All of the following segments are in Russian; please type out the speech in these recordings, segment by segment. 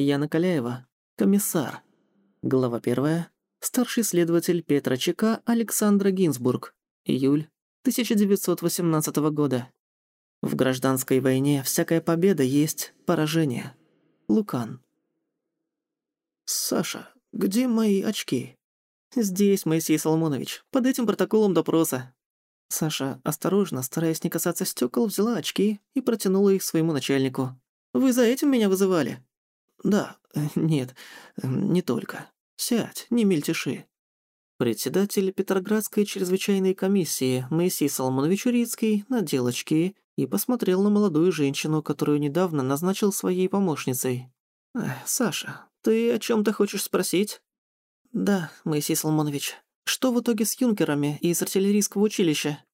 Яна Каляева. Комиссар. Глава первая. Старший следователь Петра ЧК Александра Гинзбург. Июль 1918 года. В гражданской войне всякая победа есть поражение. Лукан. «Саша, где мои очки?» «Здесь, Моисей Соломонович, под этим протоколом допроса». Саша, осторожно, стараясь не касаться стекол, взяла очки и протянула их своему начальнику. «Вы за этим меня вызывали?» «Да, нет, не только. Сядь, не мельтеши». Председатель Петроградской чрезвычайной комиссии Моисей Соломонович Урицкий надел очки и посмотрел на молодую женщину, которую недавно назначил своей помощницей. «Саша, ты о чем то хочешь спросить?» «Да, Моисей Соломонович. Что в итоге с юнкерами из артиллерийского училища?»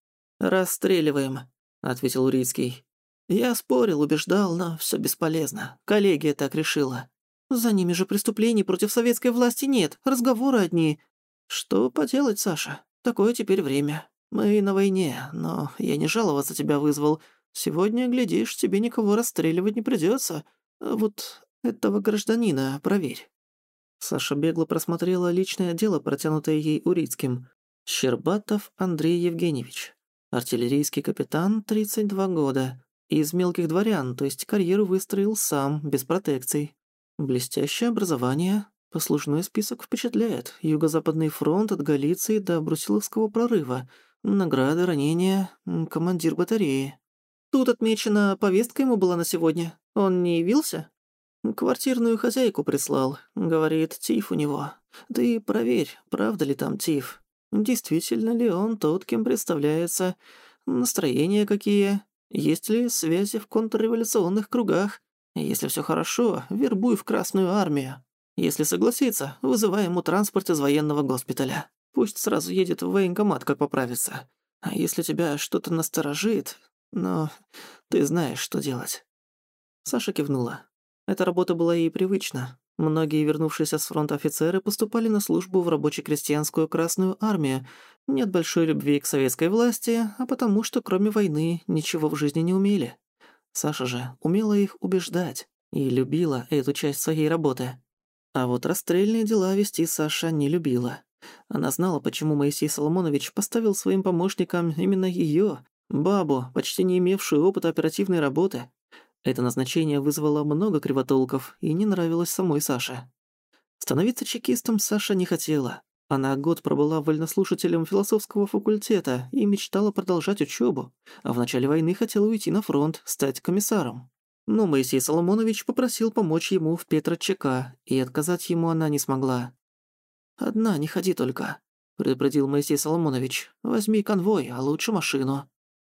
«Расстреливаем», — ответил Урицкий. «Я спорил, убеждал, но все бесполезно. Коллегия так решила». «За ними же преступлений против советской власти нет, разговоры одни». «Что поделать, Саша? Такое теперь время. Мы на войне, но я не жаловаться тебя вызвал. Сегодня, глядишь, тебе никого расстреливать не придется. Вот этого гражданина проверь». Саша бегло просмотрела личное дело, протянутое ей Урицким. Щербатов Андрей Евгеньевич. Артиллерийский капитан, 32 года. Из мелких дворян, то есть карьеру выстроил сам, без протекций. Блестящее образование. Послужной список впечатляет. Юго-Западный фронт от Галиции до Брусиловского прорыва. Награды, ранения, командир батареи. Тут отмечено, повестка ему была на сегодня. Он не явился? Квартирную хозяйку прислал. Говорит, тиф у него. Ты проверь, правда ли там тиф. Действительно ли он тот, кем представляется. Настроения какие. Есть ли связи в контрреволюционных кругах. Если все хорошо, вербуй в Красную Армию. Если согласится, вызывай ему транспорт из военного госпиталя. Пусть сразу едет в военкомат, как поправится. А если тебя что-то насторожит, но ты знаешь, что делать». Саша кивнула. Эта работа была ей привычна. Многие вернувшиеся с фронта офицеры поступали на службу в рабоче-крестьянскую Красную Армию не от большой любви к советской власти, а потому что кроме войны ничего в жизни не умели. Саша же умела их убеждать и любила эту часть своей работы. А вот расстрельные дела вести Саша не любила. Она знала, почему Моисей Соломонович поставил своим помощникам именно её, бабу, почти не имевшую опыта оперативной работы. Это назначение вызвало много кривотолков и не нравилось самой Саше. Становиться чекистом Саша не хотела. Она год пробыла вольнослушателем философского факультета и мечтала продолжать учебу, а в начале войны хотела уйти на фронт, стать комиссаром. Но Моисей Соломонович попросил помочь ему в Петра ЧК, и отказать ему она не смогла. «Одна, не ходи только», — предупредил Моисей Соломонович. «Возьми конвой, а лучше машину».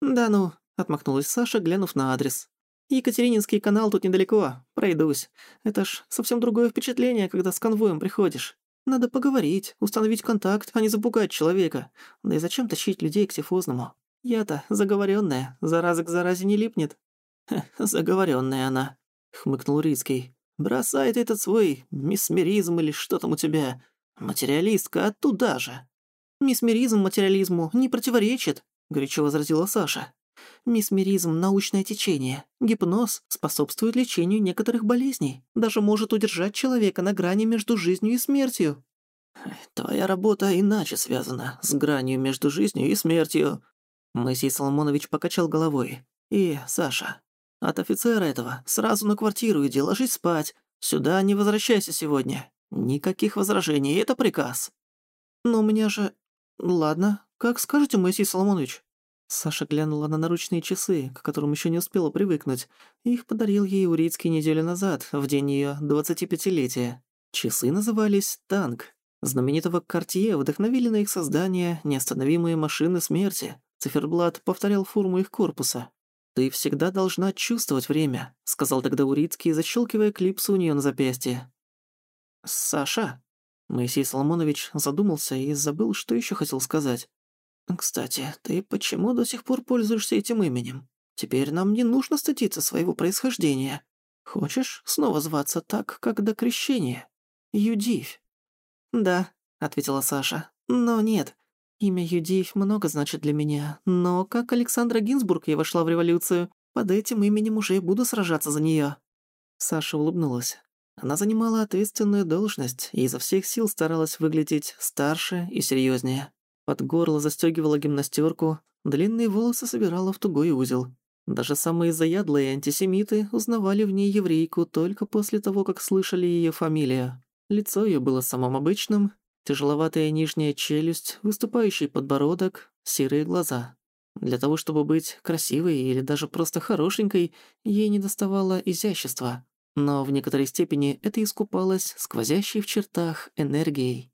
«Да ну», — отмахнулась Саша, глянув на адрес. Екатерининский канал тут недалеко, пройдусь. Это ж совсем другое впечатление, когда с конвоем приходишь. Надо поговорить, установить контакт, а не запугать человека. Да и зачем тащить людей к тифозному? Я-то заговоренная, зараза к заразе не липнет. Заговоренная она, хмыкнул Рицкий. Бросай ты этот свой мисмеризм или что там у тебя. Материалистка оттуда же. Мисмеризм материализму не противоречит, горячо возразила Саша. Мисмеризм – научное течение. Гипноз способствует лечению некоторых болезней. Даже может удержать человека на грани между жизнью и смертью. Твоя работа иначе связана с гранью между жизнью и смертью. Моисей Соломонович покачал головой. И, Саша, от офицера этого сразу на квартиру иди, ложись спать. Сюда не возвращайся сегодня. Никаких возражений, это приказ. Но у меня же... Ладно, как скажете, Моисей Соломонович. Саша глянула на наручные часы, к которым еще не успела привыкнуть. Их подарил ей Урицкий неделю назад, в день ее 25-летия. Часы назывались «Танк». Знаменитого Картье вдохновили на их создание неостановимые машины смерти. Циферблат повторял форму их корпуса. «Ты всегда должна чувствовать время», — сказал тогда Урицкий, защелкивая клипсу у нее на запястье. «Саша?» Моисей Соломонович задумался и забыл, что еще хотел сказать. «Кстати, ты почему до сих пор пользуешься этим именем? Теперь нам не нужно стыдиться своего происхождения. Хочешь снова зваться так, как до крещения? Юдивь?» «Да», — ответила Саша. «Но нет. Имя Юдивь много значит для меня. Но как Александра Гинзбург я вошла в революцию, под этим именем уже и буду сражаться за неё». Саша улыбнулась. Она занимала ответственную должность и изо всех сил старалась выглядеть старше и серьезнее. Под горло застегивала гимнастерку, длинные волосы собирала в тугой узел. Даже самые заядлые антисемиты узнавали в ней еврейку только после того, как слышали ее фамилию. Лицо ее было самым обычным, тяжеловатая нижняя челюсть, выступающий подбородок, серые глаза. Для того, чтобы быть красивой или даже просто хорошенькой, ей недоставало изящества. Но в некоторой степени это искупалось сквозящей в чертах энергией.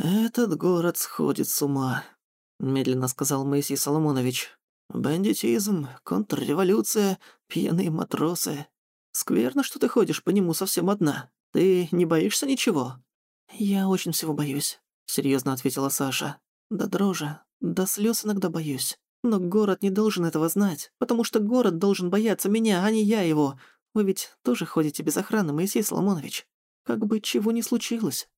«Этот город сходит с ума», — медленно сказал Моисей Соломонович. «Бандитизм, контрреволюция, пьяные матросы. Скверно, что ты ходишь по нему совсем одна. Ты не боишься ничего?» «Я очень всего боюсь», — серьезно ответила Саша. «Да дрожи, до слез иногда боюсь. Но город не должен этого знать, потому что город должен бояться меня, а не я его. Вы ведь тоже ходите без охраны, Моисей Соломонович. Как бы чего ни случилось».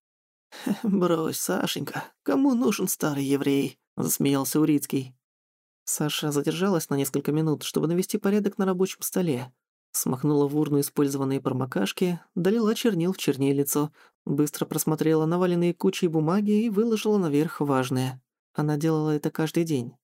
«Брось, Сашенька, кому нужен старый еврей?» — засмеялся Урицкий. Саша задержалась на несколько минут, чтобы навести порядок на рабочем столе. Смахнула в урну использованные промокашки, долила чернил в чернильницу, быстро просмотрела наваленные кучей бумаги и выложила наверх важное. Она делала это каждый день.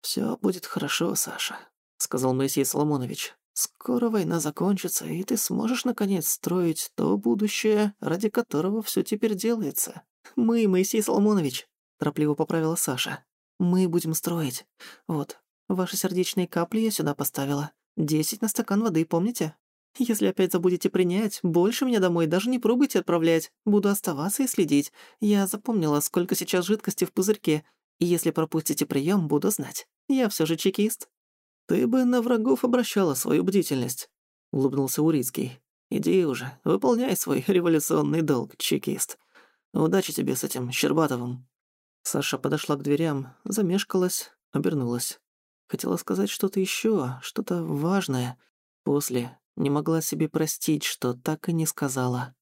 «Всё будет хорошо, Саша», — сказал Моисей Соломонович. «Скоро война закончится, и ты сможешь, наконец, строить то будущее, ради которого всё теперь делается». «Мы, Моисей Соломонович», — торопливо поправила Саша. «Мы будем строить. Вот, ваши сердечные капли я сюда поставила. Десять на стакан воды, помните? Если опять забудете принять, больше меня домой даже не пробуйте отправлять. Буду оставаться и следить. Я запомнила, сколько сейчас жидкости в пузырьке, и если пропустите прием, буду знать. Я все же чекист». «Ты бы на врагов обращала свою бдительность», — улыбнулся Урицкий. «Иди уже, выполняй свой революционный долг, чекист. Удачи тебе с этим Щербатовым». Саша подошла к дверям, замешкалась, обернулась. Хотела сказать что-то еще, что-то важное. После не могла себе простить, что так и не сказала.